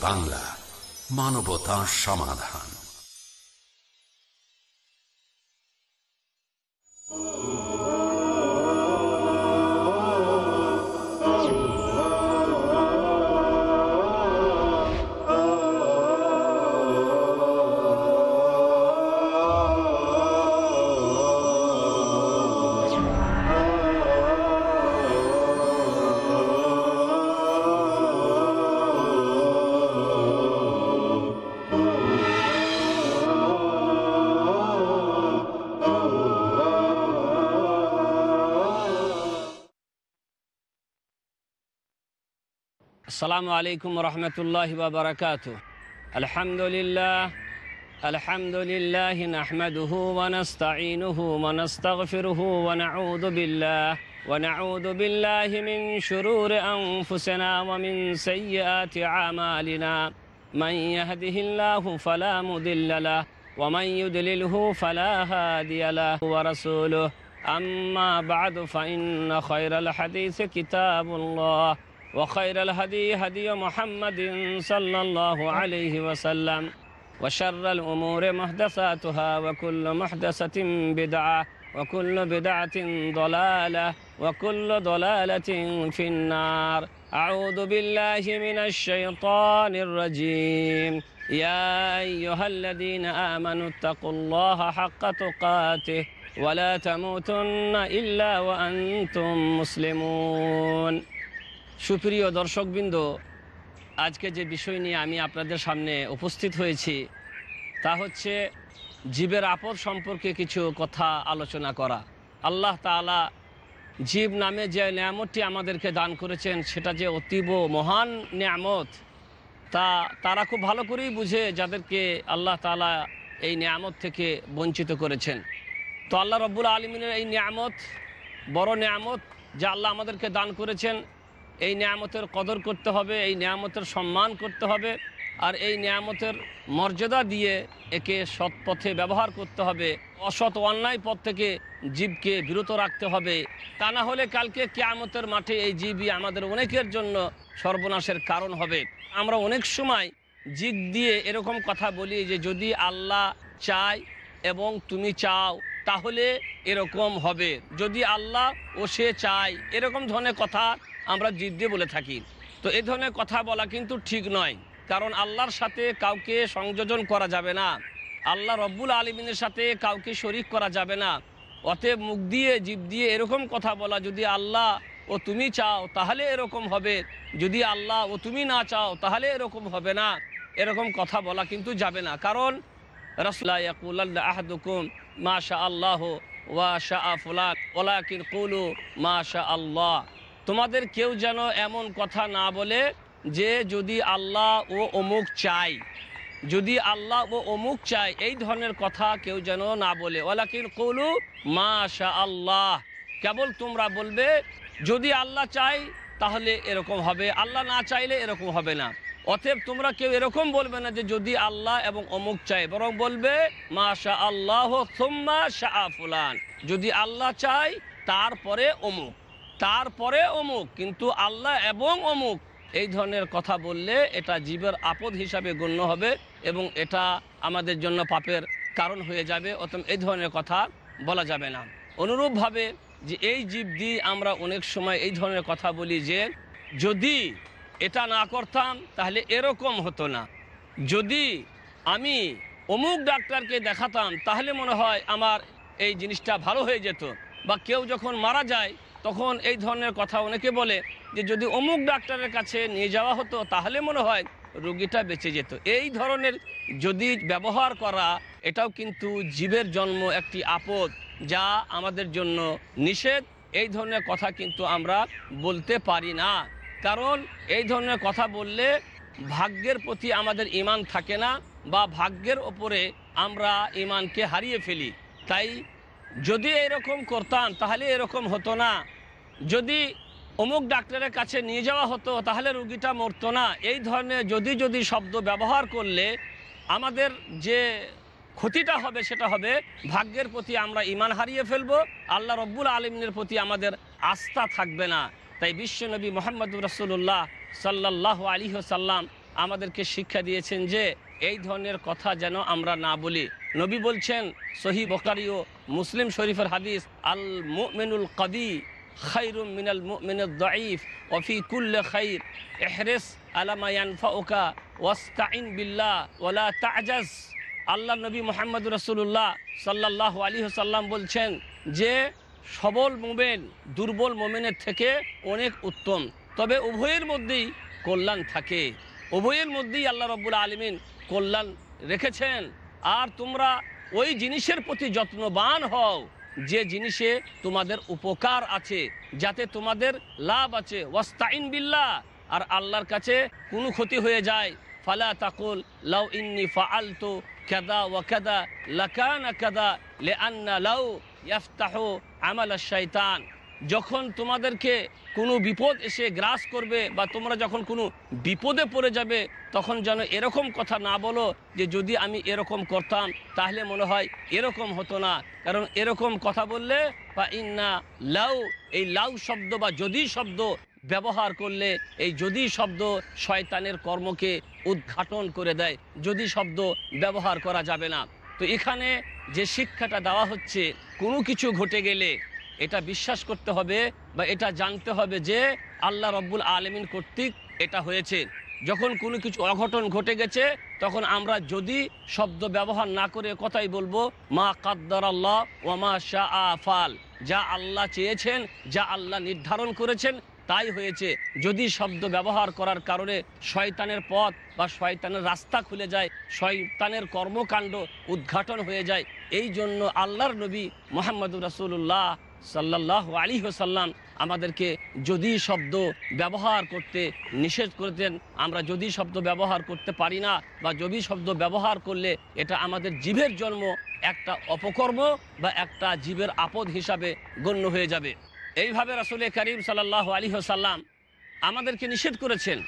বাংলা মানবতা সমাধান। السلام عليكم ورحمة الله وبركاته. الحمد لله الحمد لله نحمده ونستعينه ونستغفره ونعوذ بالله ونعوذ بالله من شرور أنفسنا ومن سيئات أعمالنا. من يهده الله فلا مضل له ومن يدلله فلا هادي له ورسوله. أما بعد فإن خير الحديث كتاب الله. وخير الهدي هدي محمد صلى الله عليه وسلم وشر الأمور محدثاتها وكل محدثة بدعة وكل بدعة ضلالة وكل ضلالة في النار. أعوذ بالله من الشيطان الرجيم. يا أيها الذين آمنوا اتقوا الله حق تقاته ولا تموتن إلا وأنتم مسلمون. সুপ্রিয় দর্শকবৃন্দ, আজকে যে বিষয় নিয়ে আমি আপনাদের সামনে উপস্থিত হয়েছি, তা হচ্ছে জীবের আপদ সম্পর্কে কিছু কথা আলোচনা করা। আল্লাহ তালা জীব নামে যে নিয়ামতটি আমাদেরকে দান করেছেন, সেটা যে অতীব মহান নিয়ামত, তা তারা খুব ভালো করেই বুঝে, যাদেরকে আল্লাহ তালা এই নিয়ামত থেকে বঞ্চিত করেছেন। তো আল্লাহ রব্বুল আলমিনের এই নিয়ামত বড় নিয়ামত, যা আল্লাহ আমাদেরকে দান করেছেন। এই নিয়ামতের কদর করতে হবে, এই নিয়ামতের সম্মান করতে হবে, আর এই নিয়ামতের মর্যাদা দিয়ে একে সৎ পথে ব্যবহার করতে হবে। অসৎ অন্যায় পথ থেকে জীবকে বিরত রাখতে হবে। তা না হলে কালকে কেয়ামতের মাঠে এই জীবই আমাদের অনেকের জন্য সর্বনাশের কারণ হবে। আমরা অনেক সময় জিদ দিয়ে এরকম কথা বলি যে, যদি আল্লাহ চায় এবং তুমি চাও, তাহলে এরকম হবে। যদি আল্লাহ ও সে চায়, এরকম ধরনের কথা আমরা জিদ দিয়ে বলে থাকি। তো এই ধরনের কথা বলা কিন্তু ঠিক নয়। কারণ আল্লাহর সাথে কাউকে সংযোজন করা যাবে না। আল্লাহ রব্বুল আলমিনের সাথে কাউকে শরিক করা যাবে না। অতএব মুখ দিয়ে জীব দিয়ে এরকম কথা বলা, যদি আল্লাহ ও তুমি চাও, তাহলে এরকম হবে। যদি আল্লাহ ও তুমি না চাও, তাহলে এরকম হবে না। এরকম কথা বলা কিন্তু যাবে না। কারণ রসুল্লাহ মা শাহ আল্লাহ ওয়া শাহ ফুলান ওলাকিন কুলু মা শাহ আল্লাহ তোমাদের কেউ যেন এমন কথা না বলে যে যদি আল্লাহ ও অমুক চাই যদি আল্লাহ ও অমুক চাই এই ধরনের কথা কেউ যেন না বলে। ওলাকিন কৌলু মা শাহ আল্লাহ কেবল তোমরা বলবে, যদি আল্লাহ চাই তাহলে এরকম হবে। আল্লাহ না চাইলে এরকম হবে না। অতএব তোমরা কেউ এরকম বলবে না যে যদি আল্লাহ এবং অমুক চাই বরং বলবে মা শাহ আল্লাহ সোম্মা শাহ ফুলান। যদি আল্লাহ চাই তারপরে অমুক। তারপরে অমুক, কিন্তু আল্লাহ এবং অমুক, এই ধরনের কথা বললে এটা জীবের আপদ হিসাবে গণ্য হবে এবং এটা আমাদের জন্য পাপের কারণ হয়ে যাবে, অতএব এই ধরনের কথা বলা যাবে না। অনুরূপভাবে যে এই জীব দিয়ে আমরা অনেক সময় এই ধরনের কথা বলি যে, যদি এটা না করতাম তাহলে এরকম হতো না। যদি আমি অমুক ডাক্তারকে দেখাতাম তাহলে মনে হয় আমার এই জিনিসটা ভালো হয়ে যেত বা কেউ যখন মারা যায় তখন এই ধরনের কথা অনেকে বলে যে যদি অমুক ডাক্তারের কাছে নিয়ে যাওয়া হতো, তাহলে মনে হয় রুগীটা বেঁচে যেত। এই ধরনের যদি ব্যবহার করা, এটাও কিন্তু জীবের জন্ম একটি আপদ যা আমাদের জন্য নিষেধ। এই ধরনের কথা কিন্তু আমরা বলতে পারি না। কারণ এই ধরনের কথা বললে ভাগ্যের প্রতি আমাদের ইমান থাকে না বা ভাগ্যের ওপরে আমরা ইমানকে হারিয়ে ফেলি। তাই যদি এরকম করতাম, তাহলে এরকম হতো না। যদি অমুক ডাক্তারের কাছে নিয়ে যাওয়া হতো, তাহলে রুগীটা মরতো না। এই ধরনের যদি যদি শব্দ ব্যবহার করলে আমাদের যে ক্ষতিটা হবে, সেটা হবে ভাগ্যের প্রতি আমরা ইমান হারিয়ে ফেলব, আল্লাহ রব্বুল আলমিনের প্রতি আমাদের আস্থা থাকবে না। তাই বিশ্বনবী মোহাম্মদ রসুল্লাহ সাল্লাহ আলী সাল্লাম আমাদেরকে শিক্ষা দিয়েছেন যে, এই ধরনের কথা যেন আমরা না বলি। নবী বলছেন সহি বকারি ও মুসলিম শরীফের হাদিস আল মুমিনুল কবি খাইরুম মিনাল মুমিনুল দাইফ ওফি কুল্লে খাইর। এহরেস আলামা ইয়ানফাউকা ওয়াস্তাইন বিল্লাহ ওয়ালা তাজাজ। আল্লাহ নবী মোহাম্মদ রসুল্লাহ সাল্লাহ আলী সাল্লাম বলছেন যে, সবল মোমেন, দুর্বল মোমেনের থেকে অনেক উত্তম। তবে উভয়ের মধ্যেই কল্যাণ থাকে। উভয়ের মধ্যেই আল্লাহ রব্বুল আলমিন কল্যাণ রেখেছেন। আর তোমরা ওই জিনিসের প্রতি যত্নবান হও। যে জিনিসে তোমাদের উপকার আছে, যাতে তোমাদের লাভ আছে। ওয়াস্তাইন বিল্লাহ, আর আল্লাহর কাছে কোনো ক্ষতি হয়ে যায়। ফালা তাকুল, লাউ ইন্নি ফাআলতু কাদা ওয়া কাদা লাকানা কাদা লিআন্না লাউ ইয়াফতাহু আমাল শাইতান। যখন তোমাদেরকে কোনো বিপদ এসে গ্রাস করবে বা তোমরা যখন কোনো বিপদে পড়ে যাবে, তখন যেন এরকম কথা না বলো যে যদি আমি এরকম করতাম, তাহলে মনে হয় এরকম হতো না। কারণ এরকম কথা বললে বা ইন্না লাউ, এই লাউ শব্দ বা যদি শব্দ ব্যবহার করলে এই যদি শব্দ শয়তানের কর্মকে উদ্ঘাটন করে দেয়। যদি শব্দ ব্যবহার করা যাবে না। তো এখানে যে শিক্ষাটা দেওয়া হচ্ছে, কোনো কিছু ঘটে গেলে এটা বিশ্বাস করতে হবে বা এটা জানতে হবে যে আল্লাহ রব্বুল আলমিন কর্তৃক এটা হয়েছে। যখন কোনো কিছু অঘটন ঘটে গেছে, তখন আমরা যদি শব্দ ব্যবহার না করে কথাই বলব, মা কাদ্দার আল্লাহ ও মা শাহ আফাল যা আল্লাহ চেয়েছেন, যা আল্লাহ নির্ধারণ করেছেন, তাই হয়েছে। যদি শব্দ ব্যবহার করার কারণে শয়তানের পথ বা শয়তানের রাস্তা খুলে যায়, শয়তানের কর্মকাণ্ড উদ্ঘাটন হয়ে যায়, এই জন্য আল্লাহর নবী মোহাম্মদুর রাসুল্লাহ সাল্লাহ আলী সাল্লাম আমাদেরকে যদি শব্দ ব্যবহার করতে নিষেধ করতেন আমরা যদি শব্দ ব্যবহার করতে পারি না বা যদি শব্দ ব্যবহার করলে এটা আমাদের জীবের জন্ম, একটা অপকর্ম বা একটা জীবের আপদ হিসাবে গণ্য হয়ে যাবে। এইভাবে রাসুল করিম সাল্লাহ আলী সাল্লাম আমাদেরকে নিষেধ করেছেন,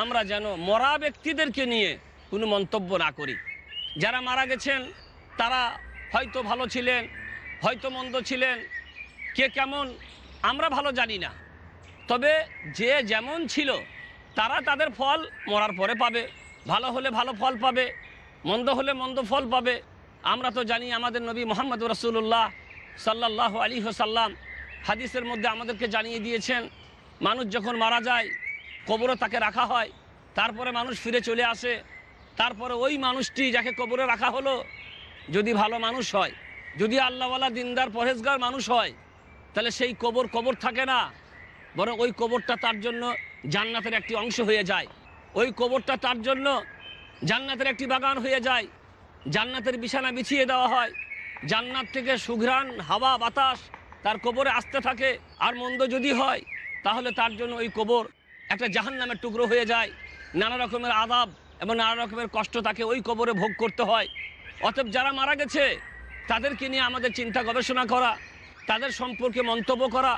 আমরা যেন মরা ব্যক্তিদেরকে নিয়ে কোনো মন্তব্য না করি। যারা মারা গেছেন, তারা হয়তো ভালো ছিলেন, হয়তো মন্দ ছিলেন কে কেমন, আমরা ভালো জানি না। তবে যে যেমন ছিল, তারা তাদের ফল মরার পরে পাবে। ভালো হলে ভালো ফল পাবে, মন্দ হলে মন্দ ফল পাবে। আমরা তো জানি আমাদের নবী মোহাম্মদ রসুল্লাহ সাল্লাহ আলী সাল্লাম হাদিসের মধ্যে আমাদেরকে জানিয়ে দিয়েছেন, মানুষ যখন মারা যায় কবরে তাকে রাখা হয়। তারপরে মানুষ ফিরে চলে আসে। তারপরে ওই মানুষটি যাকে কবরে রাখা হলো, যদি ভালো মানুষ হয়, যদি আল্লাহওয়ালা দিনদার পরেজগার মানুষ হয় তাহলে সেই কবর কবর থাকে না। বরং ওই কবরটা তার জন্য জান্নাতের একটি অংশ হয়ে যায়। ওই কবরটা তার জন্য জান্নাতের একটি বাগান হয়ে যায়। জান্নাতের বিছানা বিছিয়ে দেওয়া হয়। জান্নাত থেকে সুঘ্রাণ, হাওয়া, বাতাস তার কবরে আসতে থাকে। আর মন্দ যদি হয়, তাহলে তার জন্য ওই কবর একটা জাহান নামের টুকরো হয়ে যায়। নানা রকমের আদাব এবং নানা রকমের কষ্ট তাকে ওই কবরে ভোগ করতে হয়। অতএব যারা মারা গেছে, তাদেরকে নিয়ে আমাদের চিন্তা গবেষণা করা। তাদের সম্পর্কে মন্তব্য করা,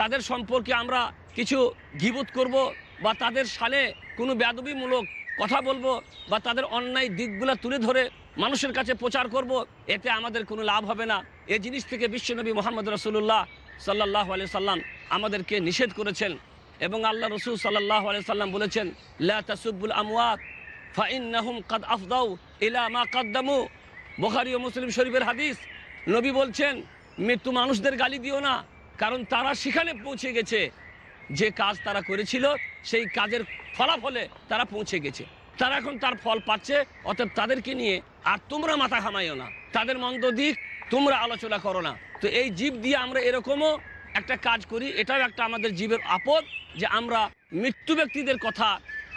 তাদের সম্পর্কে আমরা কিছু গিবুত করব বা তাদের সালে কোনো ব্যাদবিমূলক কথা বলব বা তাদের অন্যায় দিকগুলো তুলে ধরে মানুষের কাছে প্রচার করব, এতে আমাদের কোনো লাভ হবে না। এ জিনিস থেকে বিশ্বনবী মোহাম্মদ রসুল্লাহ সাল্লাহ আলি সাল্লাম আমাদেরকে নিষেধ করেছেন এবং আল্লাহ রসুল সাল্লাহ আলি সাল্লাম বলেছেন, লা তাসুবুল আমওয়াত ফাইন্নাহুম কাদ আফদাউ ইলা মা কাদ্দামু। বোখারি ও মুসলিম শরীফের হাদিস নবী বলছেন মৃত্যু মানুষদের গালি দিও না, কারণ তারা সেখানে পৌঁছে গেছে। যে কাজ তারা করেছিল, সেই কাজের ফলাফলে তারা পৌঁছে গেছে। তারা এখন তার ফল পাচ্ছে, অতএব তাদেরকে নিয়ে আর তোমরা মাথা ঘামাইও না। তাদের মন্দ দিক তোমরা আলোচনা করো না। তো এই জীব দিয়ে আমরা এরকমও একটা কাজ করি, এটাও একটা আমাদের জীবের আপদ, যে আমরা মৃত্যু ব্যক্তিদের কথা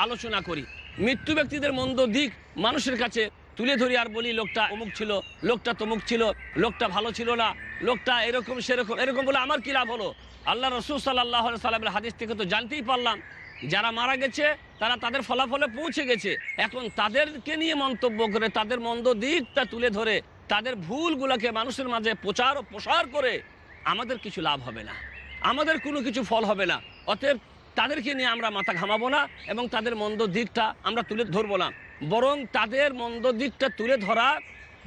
আলোচনা করি। মৃত্যু ব্যক্তিদের মন্দ দিক মানুষের কাছে তুলে ধরি আর বলি, লোকটা অমুক ছিল, লোকটা তমুক ছিল, লোকটা ভালো ছিল না, লোকটা এরকম সেরকম, এরকম বলে আমার কি লাভ হলো? আল্লাহ রসুল সাল্লাহ সাল্লামের হাদিস থেকে তো জানতেই পারলাম, যারা মারা গেছে, তারা তাদের ফলাফলে পৌঁছে গেছে। এখন তাদেরকে নিয়ে মন্তব্য করে, তাদের মন্দ দিকটা তুলে ধরে, তাদের ভুলগুলোকে মানুষের মাঝে প্রচার ও প্রসার করে, আমাদের কিছু লাভ হবে না। আমাদের কোনো কিছু ফল হবে না। অতএব তাদেরকে নিয়ে আমরা মাথা ঘামাবো না এবং তাদের মন্দ দিকটা আমরা তুলে ধরবো না। বরং তাদের মন্দ দিকটা তুলে ধরা,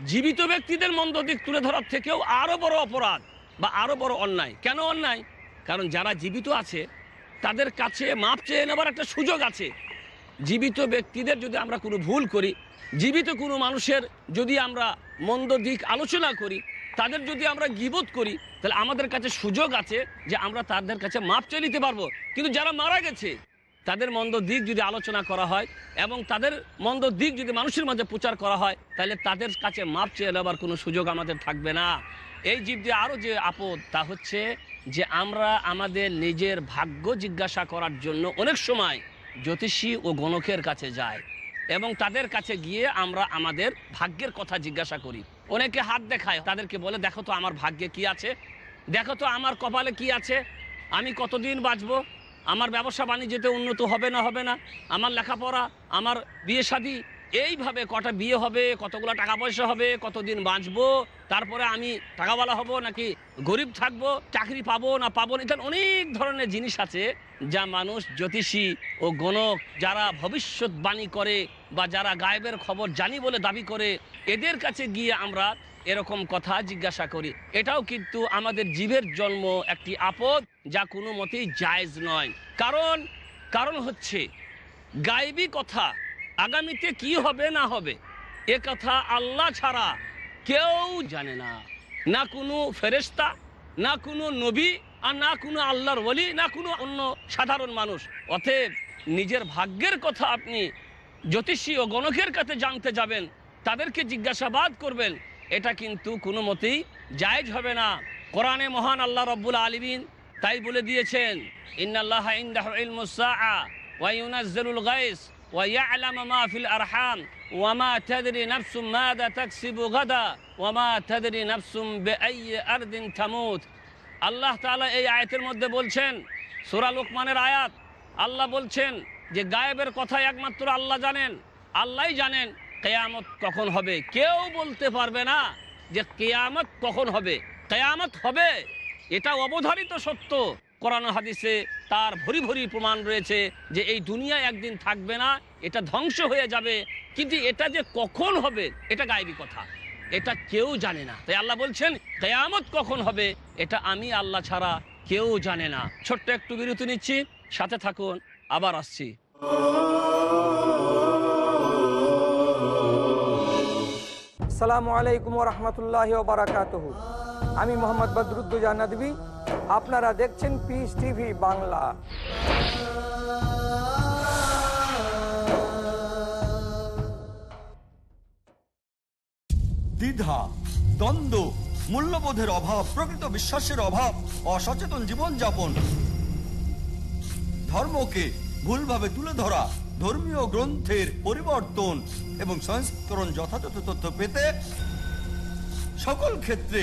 জীবিত ব্যক্তিদের মন্দ দিক তুলে ধরার থেকেও আরও বড় অপরাধ বা আরও বড় অন্যায়। কেন অন্যায়? কারণ যারা জীবিত আছে, তাদের কাছে মাপ চেয়ে নেবার একটা সুযোগ আছে। জীবিত ব্যক্তিদের যদি আমরা কোনো ভুল করি, জীবিত কোনো মানুষের যদি আমরা মন্দ দিক আলোচনা করি, তাদের যদি আমরা গিবোধ করি, তাহলে আমাদের কাছে সুযোগ আছে যে আমরা তাদের কাছে মাপ চেয়ে নিতে পারব। কিন্তু যারা মারা গেছে তাদের মন্দ দিক যদি আলোচনা করা হয় এবং তাদের মন্দ দিক যদি মানুষের মাঝে প্রচার করা হয়, তাহলে তাদের কাছে মাপ চেয়ে নেবার কোনো সুযোগ আমাদের থাকবে না। এই জীব দিয়ে আরও যে আপদ, তা হচ্ছে যে আমরা আমাদের নিজের ভাগ্য জিজ্ঞাসা করার জন্য অনেক সময় জ্যোতিষী ও গণকের কাছে যাই এবং তাদের কাছে গিয়ে আমরা আমাদের ভাগ্যের কথা জিজ্ঞাসা করি। অনেকে হাত দেখায়, তাদেরকে বলে, দেখো তো আমার ভাগ্যে কি আছে? দেখো তো আমার কপালে কি আছে? আমি কতদিন বাঁচবো? আমার ব্যবসা বাণিজ্যতে উন্নত হবে না হবে না। আমার লেখাপড়া আমার বিয়ে শাদী এইভাবে কটা বিয়ে হবে, কতগুলো টাকা পয়সা হবে, কতদিন বাঁচবো, তারপরে আমি টাকাওয়ালা হব নাকি গরিব থাকব, চাকরি পাবো না পাবো না, ইত্যাদি অনেক ধরনের জিনিস আছে যা মানুষ জ্যোতিষী ও গণক যারা ভবিষ্যৎবাণী করে বা যারা গায়েবের খবর জানি বলে দাবি করে, এদের কাছে গিয়ে আমরা এরকম কথা জিজ্ঞাসা করি। এটাও কিন্তু আমাদের জীবের জন্ম একটি আপদ যা কোনো মতেই জায়েজ নয়। কারণ কারণ হচ্ছে, গায়েবী কথা আগামীতে কি হবে না হবে? এ কথা আল্লাহ ছাড়া কেউ জানে না। না কোনো ফেরেস্তা না কোনো নবী আর না কোনো আল্লাহর বলি না কোনো অন্য সাধারণ মানুষ। অতএব নিজের ভাগ্যের কথা আপনি জ্যোতিষী ও গণকের কাছে জানতে যাবেন, তাদেরকে জিজ্ঞাসাবাদ করবেন। এটা কিন্তু কোনো মতেই জায়েজ হবে না। কোরআনে মহান আল্লাহ রব্বুল আলমিন তাই বলে দিয়েছেন, ইন্নাল্লাহ ইনদাহু ইলমুস সাআ ওয়া ফিল আরহাম ওয়া মা তাদরি নাফসুম মাযা তাকসিবু গাদা ওয়া মা তাদরি নাফসুম বিআইয়ি আরদিন তামুত আল্লাহ তাআলা এই আয়াতের মধ্যে বলছেন, সূরা লোকমানের আয়াত, আল্লাহ বলছেন যে গায়েবের কথা একমাত্র আল্লাহ জানেন। আল্লাহই জানেন কেয়ামত কখন হবে। কেউ বলতে পারবে না যে কেয়ামত কখন হবে। কেয়ামত হবে, এটা অবধারিত সত্য। কোরআন হাদিসে তার ভরি ভরি প্রমাণ রয়েছে যে এই দুনিয়া একদিন থাকবে না, এটা ধ্বংস হয়ে যাবে। কিন্তু এটা যে কখন হবে, এটা গায়েবী কথা। এটা কেউ জানে না। তাই আল্লাহ বলছেন, কেয়ামত কখন হবে, এটা আমি আল্লাহ ছাড়া কেউ জানে না। ছোট্ট একটু বিরতি নিচ্ছি, সাথে থাকুন, আবার আসছি। আসসালামু আলাইকুম রহমতুল্লাহ আমি মোহাম্মদ বদরুদ্দুজা নদী আপনারা দেখছেন পিস টিভি বাংলা। দ্বিধা, দ্বন্দ্ব, মূল্যবোধের অভাব, প্রকৃত বিশ্বাসের অভাব, অসচেতন জীবনযাপন। ধর্মকে ভুলভাবে তুলে ধরা, ধর্মীয় গ্রন্থের পরিবর্তন এবং সংস্করণ যথাযথ তথ্য পেতে সকল ক্ষেত্রে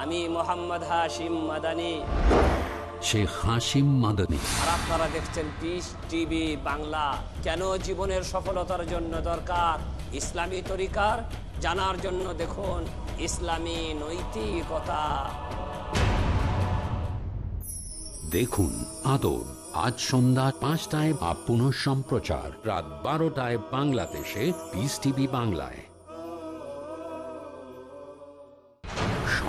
আমি মোহাম্মদ হাশিম মাদানি। শেখ হাসিম মাদানী। আর আপনারা দেখছেন পিস টিভি বাংলা। কেন জীবনের সফলতার জন্য দরকার? ইসলামী তরিকার জানার জন্য দেখুন ইসলামী নৈতিকতা। দেখুন আদর আজ সন্ধ্যা পাঁচটায় বা পুনঃ সম্প্রচার রাত বারোটায় বাংলাদেশে পিস টিভি বাংলায়।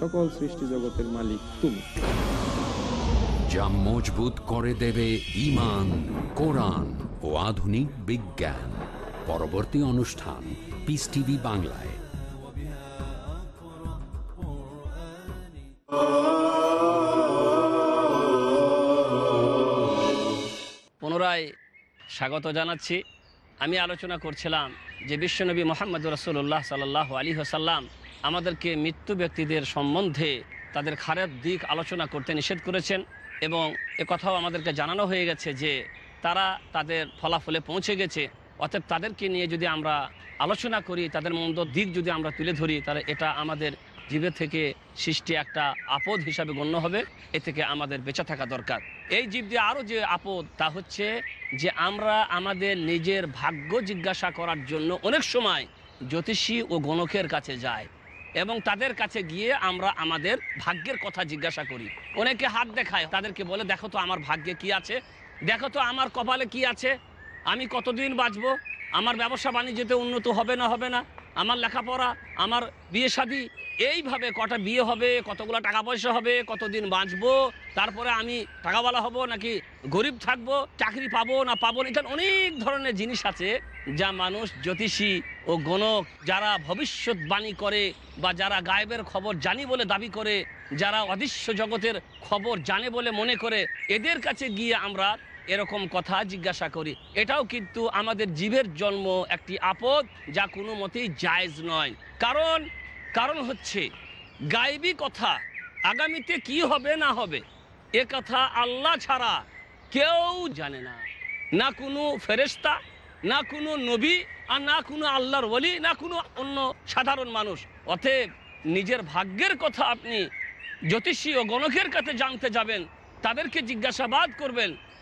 সকল সৃষ্টি জগতের মালিক তুমি। যা মজবুত করে দেবে ইমান কোরআন ও আধুনিক বিজ্ঞান। পরবর্তী অনুষ্ঠান পিস টিভি বাংলায়। পুনরায় স্বাগত জানাচ্ছি। আমি আলোচনা করছিলাম যে বিশ্বনবী মোহাম্মদ রসুল্লাহ সাল্লাহ আলী হাসাল্লাম আমাদেরকে মৃত্যু ব্যক্তিদের সম্বন্ধে তাদের খারাপ দিক আলোচনা করতে নিষেধ করেছেন এবং কথাও আমাদেরকে জানানো হয়ে গেছে যে তারা তাদের ফলাফলে পৌঁছে গেছে। অতএব তাদেরকে নিয়ে যদি আমরা আলোচনা করি, তাদের মন্দ দিক যদি আমরা তুলে ধরি, তাহলে এটা আমাদের জীবের থেকে সৃষ্টি একটা আপদ হিসাবে গণ্য হবে। এ থেকে আমাদের বেঁচে থাকা দরকার। এই জীব দিয়ে আরও যে আপদ, তা হচ্ছে যে আমরা আমাদের নিজের ভাগ্য জিজ্ঞাসা করার জন্য অনেক সময় জ্যোতিষী ও গণকের কাছে যাই। এবং তাদের কাছে গিয়ে আমরা আমাদের ভাগ্যের কথা জিজ্ঞাসা করি। অনেকে হাত দেখায়, তাদেরকে বলে, দেখো তো আমার ভাগ্যে কি আছে? দেখো তো আমার কপালে কি আছে? আমি কতদিন বাঁচবো? আমার ব্যবসা বাণিজ্যতে উন্নত হবে না হবে না? আমার লেখাপড়া, আমার বিয়ে শাদী, এইভাবে কটা বিয়ে হবে, কতগুলো টাকা পয়সা হবে, কতদিন বাঁচবো, তারপরে আমি টাকাওয়ালা হব নাকি গরিব থাকব, চাকরি পাবো না পাবো না, এখানে অনেক ধরনের জিনিস আছে যা মানুষ জ্যোতিষী ও গণক যারা ভবিষ্যৎবাণী করে বা যারা গায়েবের খবর জানি বলে দাবি করে, যারা অদৃশ্য জগতের খবর জানে বলে মনে করে, এদের কাছে গিয়ে আমরা এরকম কথা জিজ্ঞাসা করি। এটাও কিন্তু আমাদের জীবের জন্ম একটি আপদ যা কোনো মতেই জায়েজ নয়। কারণ কারণ হচ্ছে গায়েবী কথা আগামীতে কি হবে না হবে, এ কথা আল্লাহ ছাড়া কেউ জানে না। না কোনো ফেরেস্তা না কোনো নবী আর না কোনো আল্লাহর বলি না কোনো অন্য সাধারণ মানুষ। অতএব নিজের ভাগ্যের কথা আপনি জ্যোতিষী ও গণকের কাছে জানতে যাবেন, তাদেরকে জিজ্ঞাসাবাদ করবেন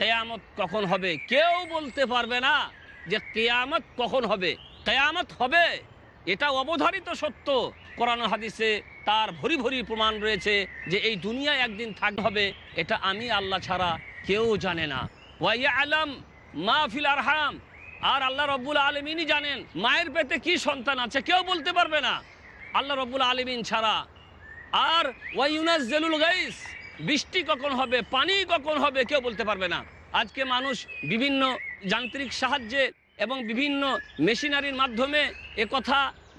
কেয়ামত কখন হবে? কেউ বলতে পারবে না যে কেয়ামত কখন হবে। কেয়ামত হবে, এটা অবধারিত সত্য। কোরআন হাদিসে তার ভরি ভরি প্রমাণ রয়েছে যে এই দুনিয়া একদিন থাকতে হবে, এটা আমি আল্লাহ ছাড়া কেউ জানে না। ওয়াইয়া আলম মা ফিল আরহাম, আর আল্লাহ রব্বুল আলমিনই জানেন মায়ের পেতে কি সন্তান আছে, কেউ বলতে পারবে না। আল্লাহ রব্বুল আলমিন ছাড়া। আর ওয়াইউনাস জেলুল গাইস বৃষ্টি কখন হবে, পানি কখন হবে কেউ বলতে পারবে না। আজকে মানুষ বিভিন্ন যান্ত্রিক সাহায্যে এবং বিভিন্ন মেশিনারির মাধ্যমে এ কথা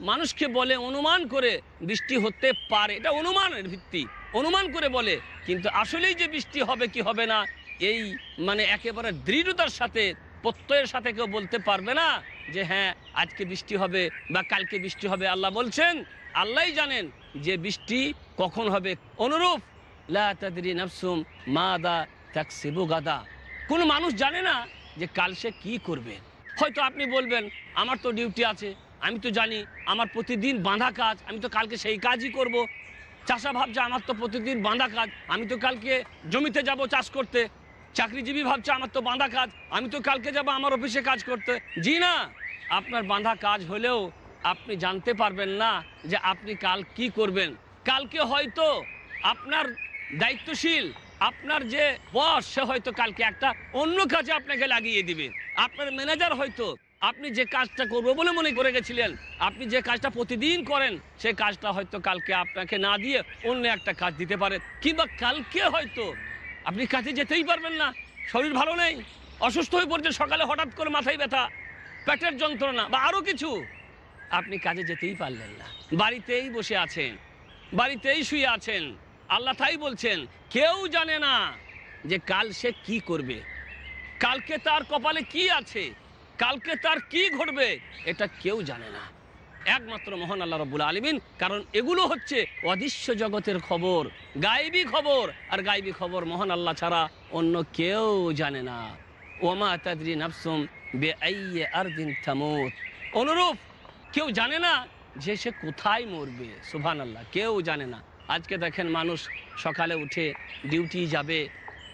মানুষকে বলে, অনুমান করে বৃষ্টি হতে পারে। এটা অনুমানের ভিত্তি, অনুমান করে বলে। কিন্তু আসলেই যে বৃষ্টি হবে কি হবে না, এই মানে একেবারে দৃঢ়তার সাথে, প্রত্যয়ের সাথে কেউ বলতে পারবে না যে হ্যাঁ আজকে বৃষ্টি হবে বা কালকে বৃষ্টি হবে। আল্লাহ বলছেন, আল্লাহই জানেন যে বৃষ্টি কখন হবে। অনুরূপ মাদা তাকসিবু গাদা। কোনো মানুষ জানে না যে কাল সে কি করবে। হয়তো আপনি বলবেন, আমার তো ডিউটি আছে, আমি তো জানি আমার প্রতিদিন বাঁধা কাজ, আমি তো কালকে সেই কাজই করব। চাষা ভাবছে আমার তো প্রতিদিন বাঁধা কাজ, আমি তো কালকে জমিতে যাব চাষ করতে। চাকরিজীবী ভাবছে আমার তো বাঁধা কাজ, আমি তো কালকে যাব আমার অফিসে কাজ করতে। জি না, আপনার বাঁধা কাজ হলেও আপনি জানতে পারবেন না যে আপনি কাল কি করবেন। কালকে হয়তো আপনার দায়িত্বশীল, আপনার যে বস সে হয়তো কালকে একটা অন্য কাজে আপনাকে লাগিয়ে দিবে। আপনার ম্যানেজার হয়তো আপনি যে কাজটা করব বলে মনে করে গেছিলেন, আপনি যে কাজটা প্রতিদিন করেন সেই কাজটা হয়তো কালকে আপনাকে না দিয়ে অন্য একটা কাজ দিতে পারে। কিংবা কালকে হয়তো আপনি কাজে যেতেই পারবেন না, শরীর ভালো নেই, অসুস্থ হয়ে পড়ছে, সকালে হঠাৎ করে মাথায় ব্যথা, পেটের যন্ত্রণা বা আরও কিছু। আপনি কাজে যেতেই পারলেন না। বাড়িতেই বসে আছেন, বাড়িতেই শুয়ে আছেন। আল্লাহ তাই বলছেন, কেউ জানে না যে কাল সে কি করবে। কালকে তার কপালে কি আছে? কালকে তার কি ঘটবে? এটা কেউ জানে না। একমাত্র মহান আল্লাহ রব্বুল আলমিন, কারণ এগুলো হচ্ছে অদৃশ্য জগতের খবর, গায়েবী খবর। আর গায়েবী খবর মহান আল্লাহ ছাড়া অন্য কেউ জানে না। ওমা তাদরি নাফসুম বে আর দিন থামুত অনুরূপ, কেউ জানে না যে সে কোথায় মরবে। সুভান আল্লাহ কেউ জানে না। আজকে দেখেন মানুষ সকালে উঠে ডিউটি যাবে।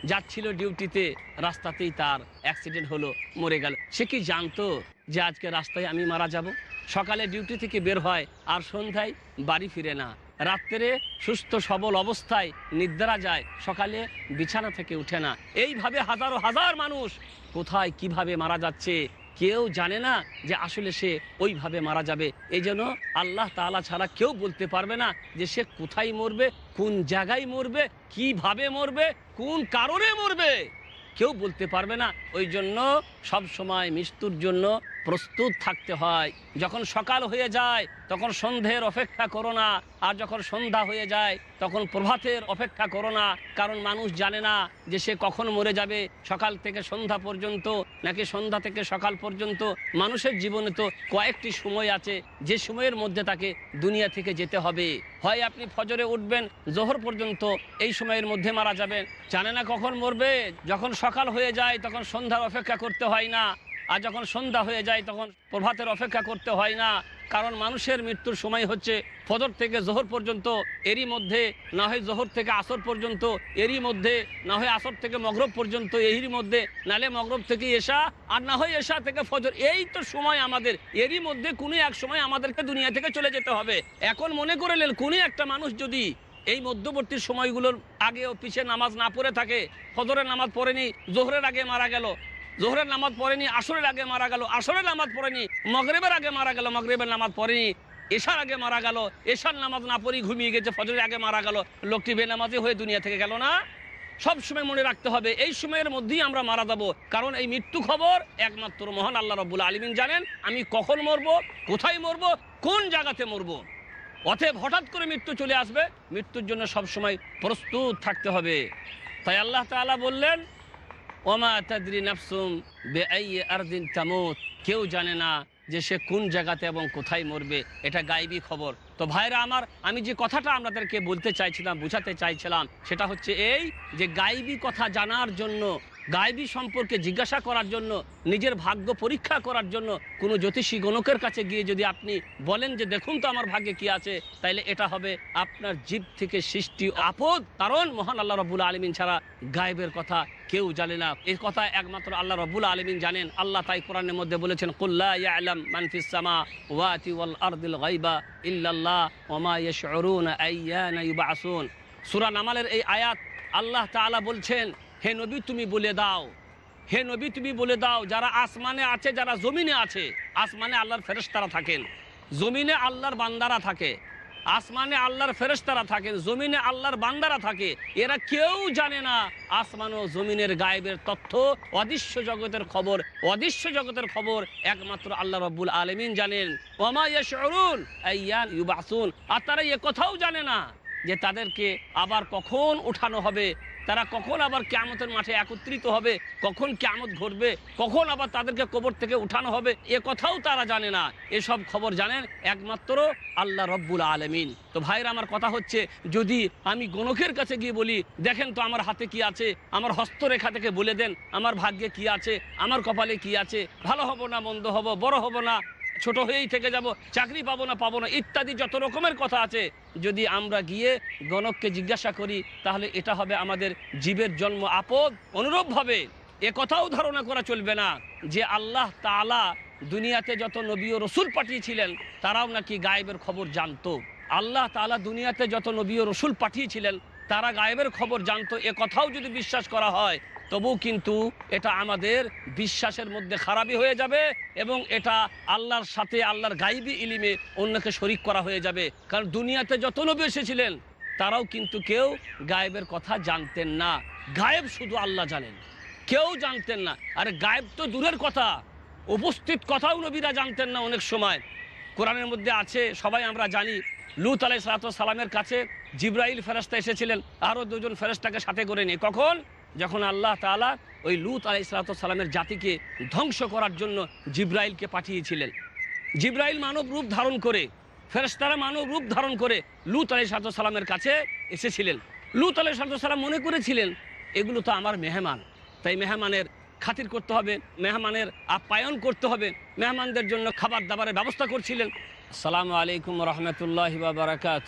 যাচ্ছিল ডিউটিতে, রাস্তাতেই তার অ্যাক্সিডেন্ট হলো, মরে গেল। সে কি জানতো যে আজকে রাস্তায় আমি মারা যাব? সকালে ডিউটি থেকে বের হয় আর সন্ধ্যায় বাড়ি ফিরে না। রাত্রে সুস্থ সবল অবস্থায় নিদ্রা যায়, সকালে বিছানা থেকে উঠে না। এইভাবে হাজারো হাজার মানুষ কোথায়, কীভাবে মারা যাচ্ছে কেউ জানে না যে আসলে সে ওইভাবে মারা যাবে। এই জন্য আল্লাহ তাআলা ছাড়া কেউ বলতে পারবে না যে সে কোথায় মরবে, কোন জায়গায় মরবে, কীভাবে মরবে, কোন কারণে মরবে। কেউ বলতে পারবে না। ওই জন্য সব সময় মৃত্যুর জন্য প্রস্তুত থাকতে হয়। যখন সকাল হয়ে যায়, তখন সন্ধ্যের অপেক্ষা করো না। আর যখন সন্ধ্যা হয়ে যায়, তখন প্রভাতের অপেক্ষা করো না। কারণ মানুষ জানে না যে সে কখন মরে যাবে। সকাল থেকে সন্ধ্যা পর্যন্ত নাকি সন্ধ্যা থেকে সকাল পর্যন্ত মানুষের জীবনে তো কয়েকটি সময় আছে, যে সময়ের মধ্যে তাকে দুনিয়া থেকে যেতে হবে। হয় আপনি ফজরে উঠবেন, জোহর পর্যন্ত এই সময়ের মধ্যে মারা যাবেন। জানে না কখন মরবে, যখন সকাল হয়ে যায় তখন সন্ধ্যার অপেক্ষা করতে হয় না। আর যখন সন্ধ্যা হয়ে যায়, তখন প্রভাতের অপেক্ষা করতে হয় না। কারণ মানুষের মৃত্যুর সময় হচ্ছে ফজর থেকে জোহর পর্যন্ত, এরই মধ্যে না হয় জোহর থেকে আসর পর্যন্ত, এরই মধ্যে না হয় আসর থেকে মগরব পর্যন্ত, এরই মধ্যে নালে মগরব থেকে এসা আর না হয় এসা থেকে ফজর। এই তো সময় আমাদের, এরই মধ্যে কোনো এক সময় আমাদেরকে দুনিয়া থেকে চলে যেতে হবে। এখন মনে করে নেন, কোনো একটা মানুষ যদি এই মধ্যবর্তী সময়গুলোর আগে ও পিছিয়ে নামাজ না পড়ে থাকে, ফজরের নামাজ পড়েনি, জোহরের আগে মারা গেল জোহরের নামাজ পড়েনি, আসরের আগে মারা গেল, আসরের নামাজ পড়েনি, মগরেবের আগে মারা গেল, মগরেবের নামাজ পড়েনি, এশার আগে মারা গেল, এশার নামাজ না পড়ি ঘুমিয়ে গেছে, ফজরের আগে মারা গেল, লোকটি বেনামাজি হয়ে দুনিয়া থেকে গেল না? সব সময় মনে রাখতে হবে, এই সময়ের মধ্যেই আমরা মারা যাব, কারণ এই মৃত্যু খবর একমাত্র মহান আল্লাহ রব্বুল আলমিন জানেন, আমি কখন মরবো, কোথায় মরবো, কোন জায়গাতে মরবো। অতএব হঠাৎ করে মৃত্যু চলে আসবে, মৃত্যুর জন্য সব সময় প্রস্তুত থাকতে হবে। তাই আল্লাহ তাআলা বললেন কেউ জানে না যে সে কোন জায়গাতে এবং কোথায় মরবে, এটা গাইবী খবর। তো ভাইরা আমার, আমি যে কথাটা আপনাদেরকে বলতে চাইছিলাম, বুঝাতে চাইছিলাম, সেটা হচ্ছে এই যে গাইবী কথা জানার জন্য গাইবী সম্পর্কে জিজ্ঞাসা করার জন্য, নিজের ভাগ্য পরীক্ষা করার জন্য কোনো জ্যোতিষী গণকের কাছে গিয়ে যদি আপনি বলেন যে, দেখুন তো আমার ভাগ্যে কি আছে, তাইলে এটা হবে আপনার জীব থেকে সৃষ্টি আপদ। কারণ মহান আল্লাহ রবুল আলমিন ছাড়া গায়েবের কথা কেউ জানে না। এই কথা একমাত্র আল্লাহ রবুল আলমিন জানেন। আল্লাহ তাই কোরআনের মধ্যে বলেছেন কুল্লা ইয়ালাম মানফিস সামা ওয়াতি ইল্লাল্লাহ সূরা নামালের এই আয়াত আল্লাহ তাআলা বলছেন হে নবী, তুমি বলে দাও। হে নবী, তুমি বলে দাও, যারা আসমানে আছে, যারা জমিনে আছে, আসমানে আল্লাহর ফেরেশতারা থাকেন। জমিনে আল্লাহর বান্দারা থাকে, আসমানে আল্লাহর ফেরেশতারা থাকেন, জমিনে আল্লাহর বান্দারা থাকে। এরা কেউ জানে না আসমান ও জমিনের গায়েবের তথ্য, অদৃশ্য জগতের খবর, অদৃশ্য জগতের খবর। একমাত্র আল্লাহ রব্বুল আলমিন জানেন। ওমা ইয়াশউরুন আইয়ান আর তারা এ কথাও জানে না যে তাদেরকে আবার কখন উঠানো হবে তারা কখন আবার কেয়ামতের মাঠে একত্রিত হবে? কখন কেয়ামত ঘটবে? কখন আবার তাদেরকে কবর থেকে উঠানো হবে? এ কথাও তারা জানে না। এসব খবর জানেন একমাত্র আল্লাহ রব্বুল আলমিন। তো ভাইরা, আমার কথা হচ্ছে, যদি আমি গণকের কাছে গিয়ে বলি, দেখেন তো আমার হাতে কি আছে? আমার হস্তরেখা থেকে বলে দেন, আমার ভাগ্যে কি আছে? আমার কপালে কি আছে? ভালো হব না, মন্দ হব? বড় হব না? ছোট হয়েই থেকে যাব, চাকরি পাবো না পাবো না, ইত্যাদি যত রকমের কথা আছে, যদি আমরা গিয়ে গণককে জিজ্ঞাসা করি, তাহলে এটা হবে আমাদের জীবের জন্ম আপদ অনুরূপভাবে। এ কথাও ধারণা করা চলবে না যে আল্লাহ তাআলা দুনিয়াতে যত নবী ও রসুল পাঠিয়েছিলেন, তারাও নাকি গায়েবের খবর জানতো। আল্লাহ তাআলা দুনিয়াতে যত নবী ও রসুল পাঠিয়েছিলেন, তারা গায়েবের খবর জানতো। এ কথাও যদি বিশ্বাস করা হয় তবুও কিন্তু এটা আমাদের বিশ্বাসের মধ্যে খারাপই হয়ে যাবে এবং এটা আল্লাহর সাথে, আল্লাহর গাইবি ইলিমে অন্যকে শরিক করা হয়ে যাবে। কারণ দুনিয়াতে যত নবী এসেছিলেন, তারাও কিন্তু কেউ গায়েবের কথা জানতেন না। গায়েব শুধু আল্লাহ জানেন, কেউ জানতেন না। আর গায়েব তো দূরের কথা, উপস্থিত কথাও নবীরা জানতেন না অনেক সময়। কোরআনের মধ্যে আছে, সবাই আমরা জানি, লুত আলাই সালামের কাছে জিব্রাইল ফেরস্তা এসেছিলেন, আরও দুজন ফেরস্তাকে সাথে করে নিয়ে। কখন? যখন আল্লাহ তাআলা ওই লুত আলাই সালামের জাতিকে ধ্বংস করার জন্য জিব্রাইলকে পাঠিয়েছিলেন। জিব্রাইল মানব রূপ ধারণ করে ফেরস্তারা মানব রূপ ধারণ করে লুত আলাই সালামের কাছে এসেছিলেন। লুত আলাই সালাম মনে করেছিলেন, এগুলো তো আমার মেহমান, তাই মেহমানের খাতির করতে হবে, মেহমানের আপ্যায়ন করতে হবে, মেহমানদের জন্য খাবার দাবারের ব্যবস্থা করছিলেন। আসসালামু আলাইকুম রহমতুল্লাহ বারাকাত